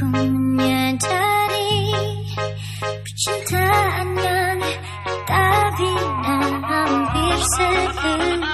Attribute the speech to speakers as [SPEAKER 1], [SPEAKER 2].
[SPEAKER 1] Ku menyadari Percintaan yang tak bina hampir sehilang